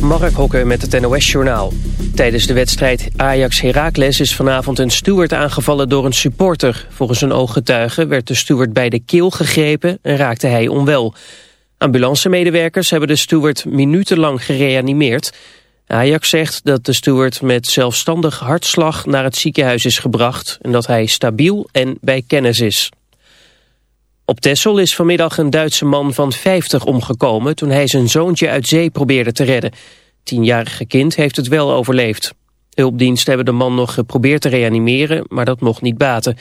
Mark Hokke met het NOS-journaal. Tijdens de wedstrijd Ajax-Heracles is vanavond een steward aangevallen door een supporter. Volgens een ooggetuige werd de steward bij de keel gegrepen en raakte hij onwel. Ambulancemedewerkers hebben de steward minutenlang gereanimeerd. Ajax zegt dat de steward met zelfstandig hartslag naar het ziekenhuis is gebracht... en dat hij stabiel en bij kennis is. Op Texel is vanmiddag een Duitse man van 50 omgekomen... toen hij zijn zoontje uit zee probeerde te redden. Tienjarige kind heeft het wel overleefd. Hulpdiensten hebben de man nog geprobeerd te reanimeren... maar dat mocht niet baten.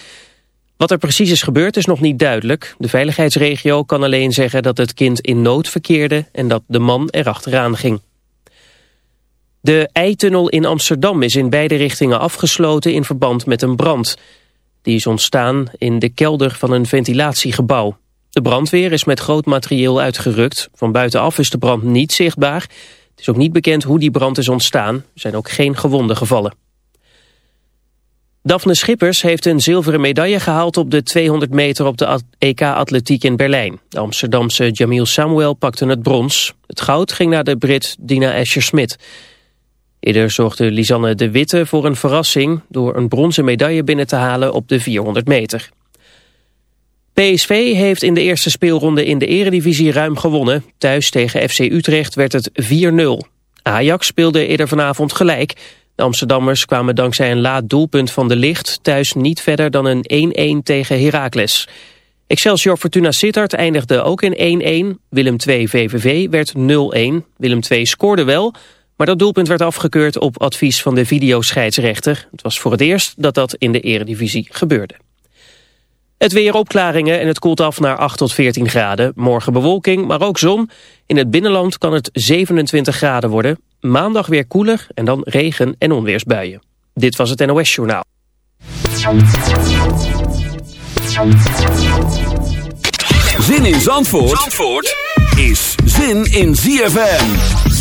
Wat er precies is gebeurd is nog niet duidelijk. De veiligheidsregio kan alleen zeggen dat het kind in nood verkeerde... en dat de man erachteraan ging. De Eitunnel in Amsterdam is in beide richtingen afgesloten... in verband met een brand... Die is ontstaan in de kelder van een ventilatiegebouw. De brandweer is met groot materieel uitgerukt. Van buitenaf is de brand niet zichtbaar. Het is ook niet bekend hoe die brand is ontstaan. Er zijn ook geen gewonden gevallen. Daphne Schippers heeft een zilveren medaille gehaald op de 200 meter op de EK-atletiek in Berlijn. De Amsterdamse Jamil Samuel pakte het brons. Het goud ging naar de Brit Dina Escher-Smit. Eerder zorgde Lisanne de Witte voor een verrassing... door een bronzen medaille binnen te halen op de 400 meter. PSV heeft in de eerste speelronde in de eredivisie ruim gewonnen. Thuis tegen FC Utrecht werd het 4-0. Ajax speelde eerder vanavond gelijk. De Amsterdammers kwamen dankzij een laat doelpunt van de licht... thuis niet verder dan een 1-1 tegen Heracles. Excelsior Fortuna Sittard eindigde ook in 1-1. Willem 2 VVV werd 0-1. Willem 2 scoorde wel... Maar dat doelpunt werd afgekeurd op advies van de videoscheidsrechter. Het was voor het eerst dat dat in de eredivisie gebeurde. Het weer opklaringen en het koelt af naar 8 tot 14 graden. Morgen bewolking, maar ook zon. In het binnenland kan het 27 graden worden. Maandag weer koeler en dan regen- en onweersbuien. Dit was het NOS Journaal. Zin in Zandvoort, Zandvoort is zin in ZFM.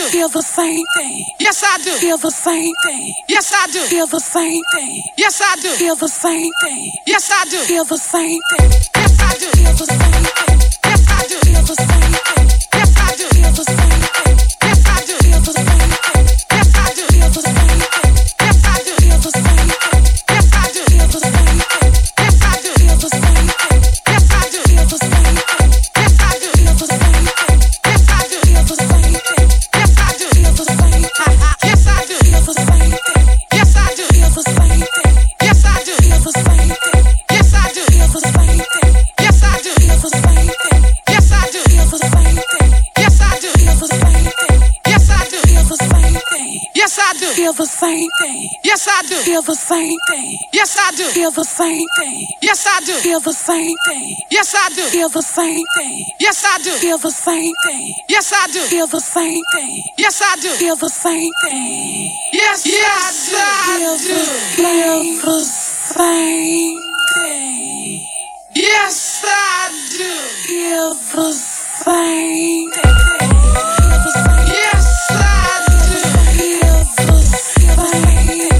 do. Feel the same thing. Yes, I do. Feel the same thing. Yes, I do. Feel the same thing. Yes, I do. Feel the same thing. Yes, I do. Feel the same thing. Yes, I do. Feel the same thing. Yes, I do. Feel the same thing. Yes, I do. Feel the same thing. Feel the same thing. Yes, I do. Feel the same thing. Yes, I do. Feel the same thing. Yes, I do. Feel the same thing. Yes, I do. Feel the same thing. Yes, I do. Feel the same thing. Yes, I do. Feel the same thing. Yes, I do. Feel the same thing. Yes, yes, I do. Feel the same thing. Yes, I do. Feel the same thing. Yes, I do. Bye.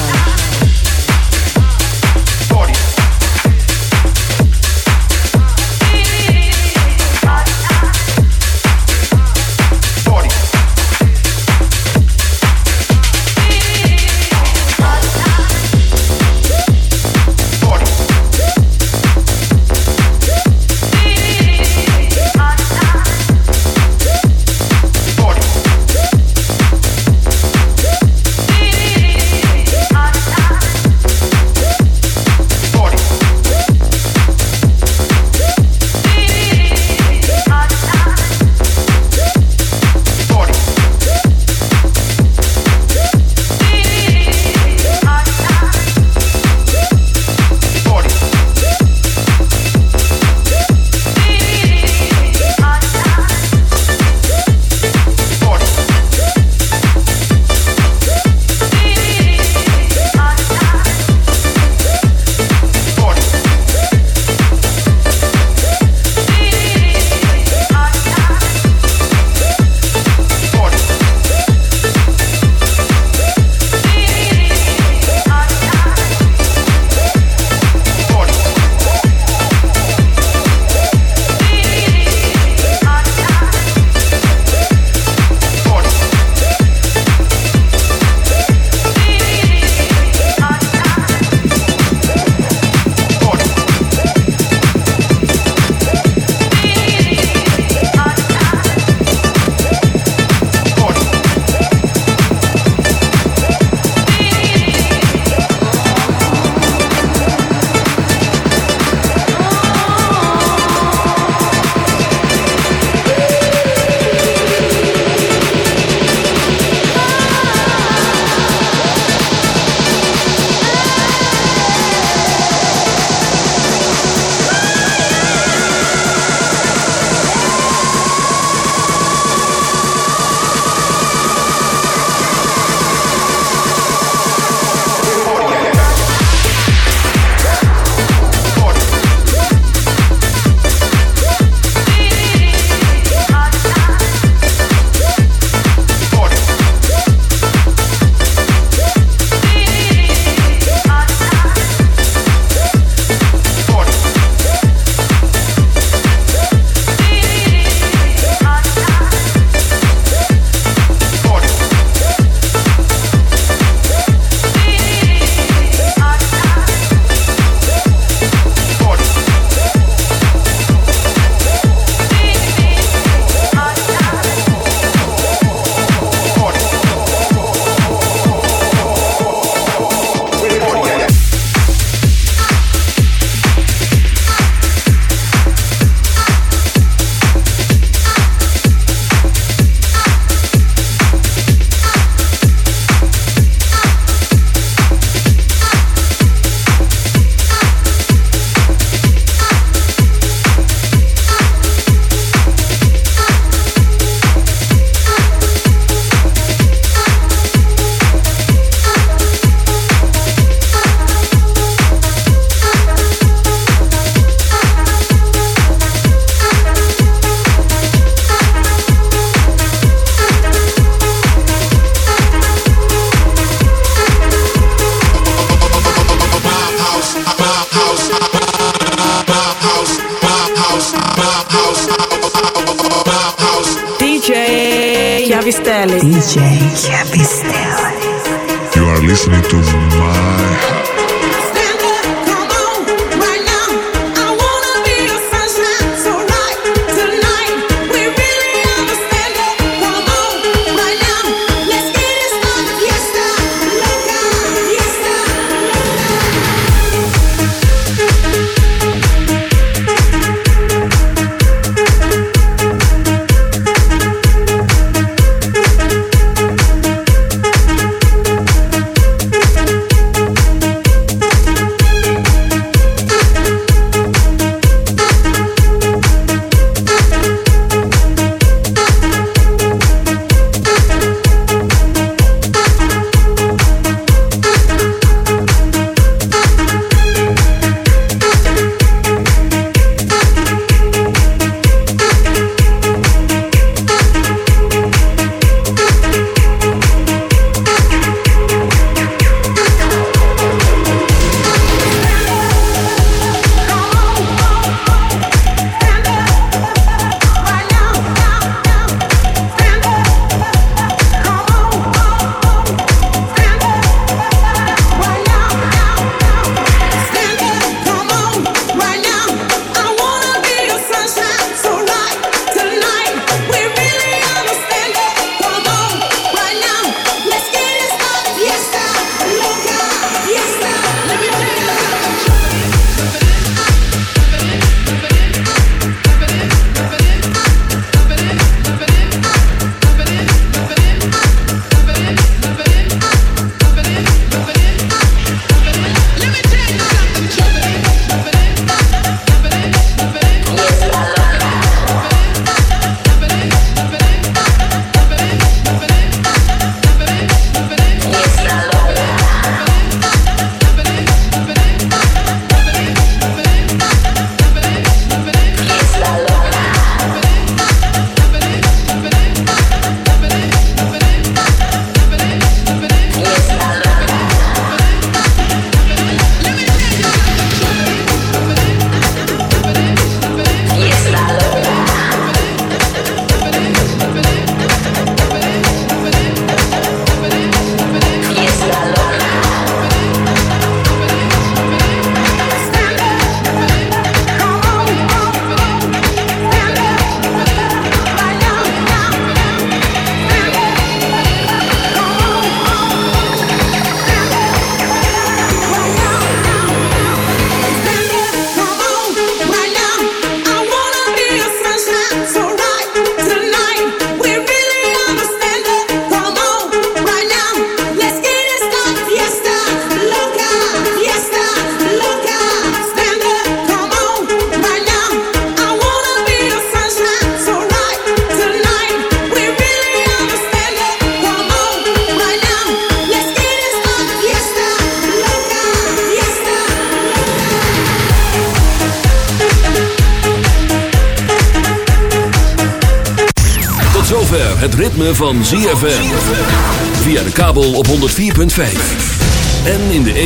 DJ Chiavistelli. DJ Chiavistelli. You are listening to my